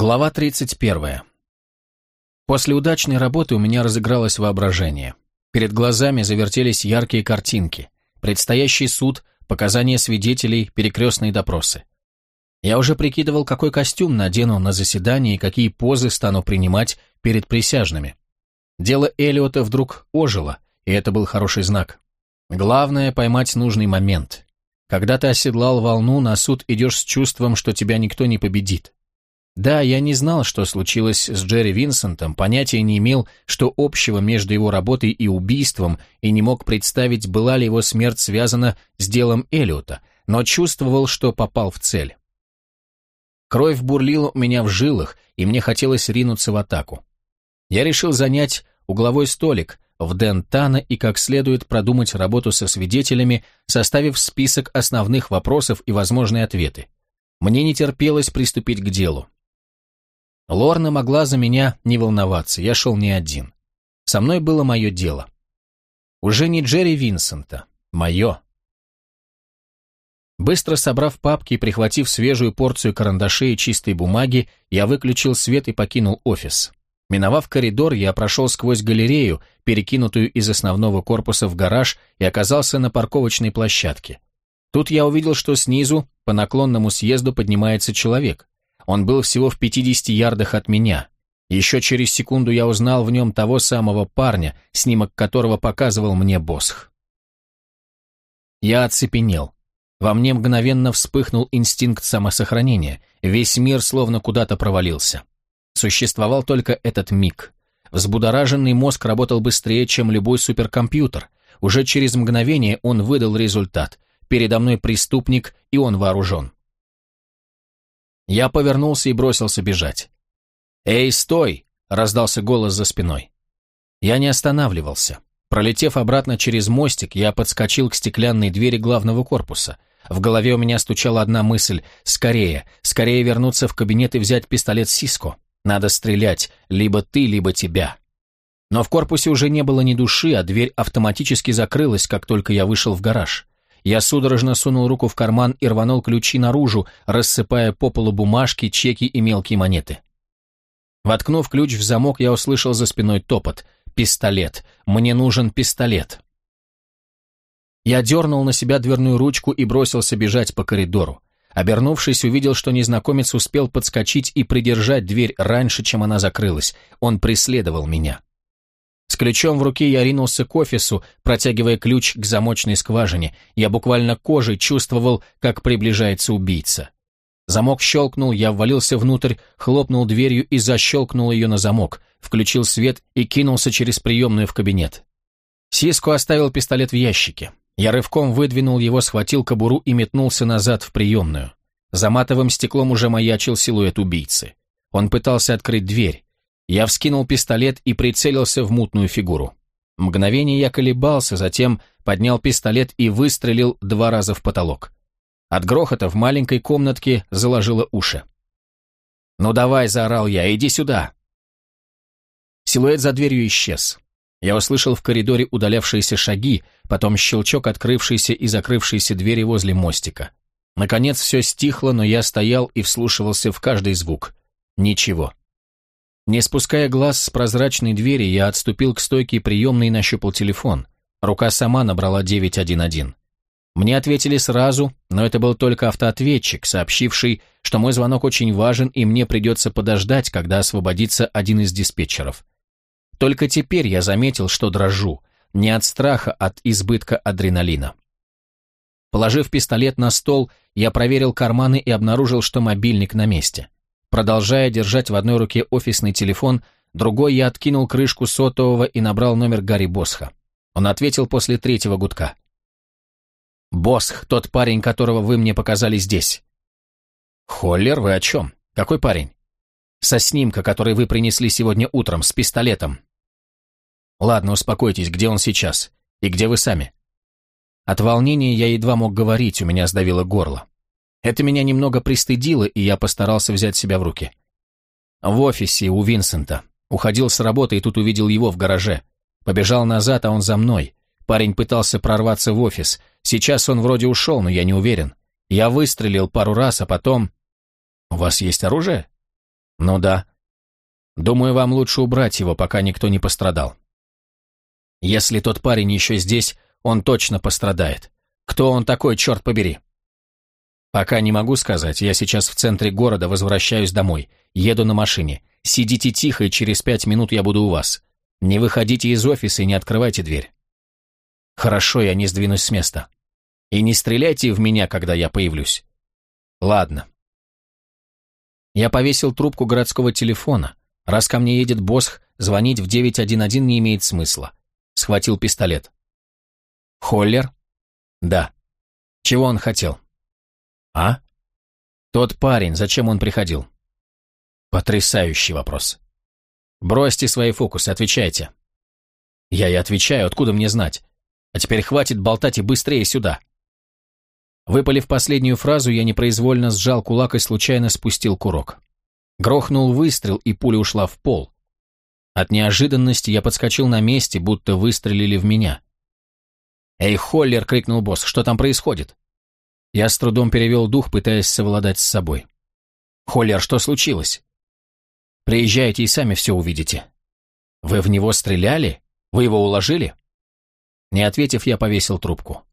Глава 31. После удачной работы у меня разыгралось воображение. Перед глазами завертелись яркие картинки. Предстоящий суд, показания свидетелей, перекрестные допросы. Я уже прикидывал, какой костюм надену на заседании и какие позы стану принимать перед присяжными. Дело Эллиота вдруг ожило, и это был хороший знак. Главное — поймать нужный момент. Когда ты оседлал волну, на суд идешь с чувством, что тебя никто не победит. Да, я не знал, что случилось с Джерри Винсентом, понятия не имел, что общего между его работой и убийством, и не мог представить, была ли его смерть связана с делом Эллиота, но чувствовал, что попал в цель. Кровь бурлила у меня в жилах, и мне хотелось ринуться в атаку. Я решил занять угловой столик в Дентана и как следует продумать работу со свидетелями, составив список основных вопросов и возможные ответы. Мне не терпелось приступить к делу. Лорна могла за меня не волноваться, я шел не один. Со мной было мое дело. Уже не Джерри Винсента, мое. Быстро собрав папки и прихватив свежую порцию карандашей и чистой бумаги, я выключил свет и покинул офис. Миновав коридор, я прошел сквозь галерею, перекинутую из основного корпуса в гараж, и оказался на парковочной площадке. Тут я увидел, что снизу, по наклонному съезду, поднимается человек. Он был всего в 50 ярдах от меня. Еще через секунду я узнал в нем того самого парня, снимок которого показывал мне Босх. Я оцепенел. Во мне мгновенно вспыхнул инстинкт самосохранения. Весь мир словно куда-то провалился. Существовал только этот миг. Взбудораженный мозг работал быстрее, чем любой суперкомпьютер. Уже через мгновение он выдал результат. Передо мной преступник, и он вооружен. Я повернулся и бросился бежать. «Эй, стой!» — раздался голос за спиной. Я не останавливался. Пролетев обратно через мостик, я подскочил к стеклянной двери главного корпуса. В голове у меня стучала одна мысль — скорее, скорее вернуться в кабинет и взять пистолет Сиско. Надо стрелять, либо ты, либо тебя. Но в корпусе уже не было ни души, а дверь автоматически закрылась, как только я вышел в гараж. Я судорожно сунул руку в карман и рванул ключи наружу, рассыпая по полу бумажки, чеки и мелкие монеты. Воткнув ключ в замок, я услышал за спиной топот. «Пистолет! Мне нужен пистолет!» Я дернул на себя дверную ручку и бросился бежать по коридору. Обернувшись, увидел, что незнакомец успел подскочить и придержать дверь раньше, чем она закрылась. Он преследовал меня. С ключом в руке я ринулся к офису, протягивая ключ к замочной скважине. Я буквально кожей чувствовал, как приближается убийца. Замок щелкнул, я ввалился внутрь, хлопнул дверью и защелкнул ее на замок, включил свет и кинулся через приемную в кабинет. Сиско оставил пистолет в ящике. Я рывком выдвинул его, схватил кобуру и метнулся назад в приемную. За матовым стеклом уже маячил силуэт убийцы. Он пытался открыть дверь. Я вскинул пистолет и прицелился в мутную фигуру. Мгновение я колебался, затем поднял пистолет и выстрелил два раза в потолок. От грохота в маленькой комнатке заложило уши. «Ну давай», — заорал я, — «иди сюда». Силуэт за дверью исчез. Я услышал в коридоре удалявшиеся шаги, потом щелчок открывшейся и закрывшейся двери возле мостика. Наконец все стихло, но я стоял и вслушивался в каждый звук. Ничего. Не спуская глаз с прозрачной двери, я отступил к стойке приемной и нащупал телефон. Рука сама набрала 911. Мне ответили сразу, но это был только автоответчик, сообщивший, что мой звонок очень важен и мне придется подождать, когда освободится один из диспетчеров. Только теперь я заметил, что дрожу, не от страха, а от избытка адреналина. Положив пистолет на стол, я проверил карманы и обнаружил, что мобильник на месте. Продолжая держать в одной руке офисный телефон, другой я откинул крышку сотового и набрал номер Гарри Босха. Он ответил после третьего гудка. «Босх, тот парень, которого вы мне показали здесь». «Холлер, вы о чем? Какой парень?» «Со снимка, который вы принесли сегодня утром, с пистолетом». «Ладно, успокойтесь, где он сейчас? И где вы сами?» От волнения я едва мог говорить, у меня сдавило горло. Это меня немного пристыдило, и я постарался взять себя в руки. В офисе у Винсента. Уходил с работы и тут увидел его в гараже. Побежал назад, а он за мной. Парень пытался прорваться в офис. Сейчас он вроде ушел, но я не уверен. Я выстрелил пару раз, а потом... «У вас есть оружие?» Ну да. Думаю, вам лучше убрать его, пока никто не пострадал. Если тот парень еще здесь, он точно пострадает. Кто он такой, черт побери? Пока не могу сказать, я сейчас в центре города, возвращаюсь домой. Еду на машине. Сидите тихо, и через пять минут я буду у вас. Не выходите из офиса и не открывайте дверь. Хорошо, я не сдвинусь с места. И не стреляйте в меня, когда я появлюсь. Ладно. Я повесил трубку городского телефона. Раз ко мне едет Босх, звонить в 911 не имеет смысла. Схватил пистолет. Холлер? Да. Чего он хотел? А? Тот парень, зачем он приходил? Потрясающий вопрос. Бросьте свои фокусы, отвечайте. Я и отвечаю, откуда мне знать? А теперь хватит болтать и быстрее сюда. Выпалив последнюю фразу, я непроизвольно сжал кулак и случайно спустил курок. Грохнул выстрел, и пуля ушла в пол. От неожиданности я подскочил на месте, будто выстрелили в меня. «Эй, Холлер!» — крикнул босс. «Что там происходит?» Я с трудом перевел дух, пытаясь совладать с собой. «Холлер, что случилось?» «Приезжайте и сами все увидите». «Вы в него стреляли? Вы его уложили?» Не ответив, я повесил трубку.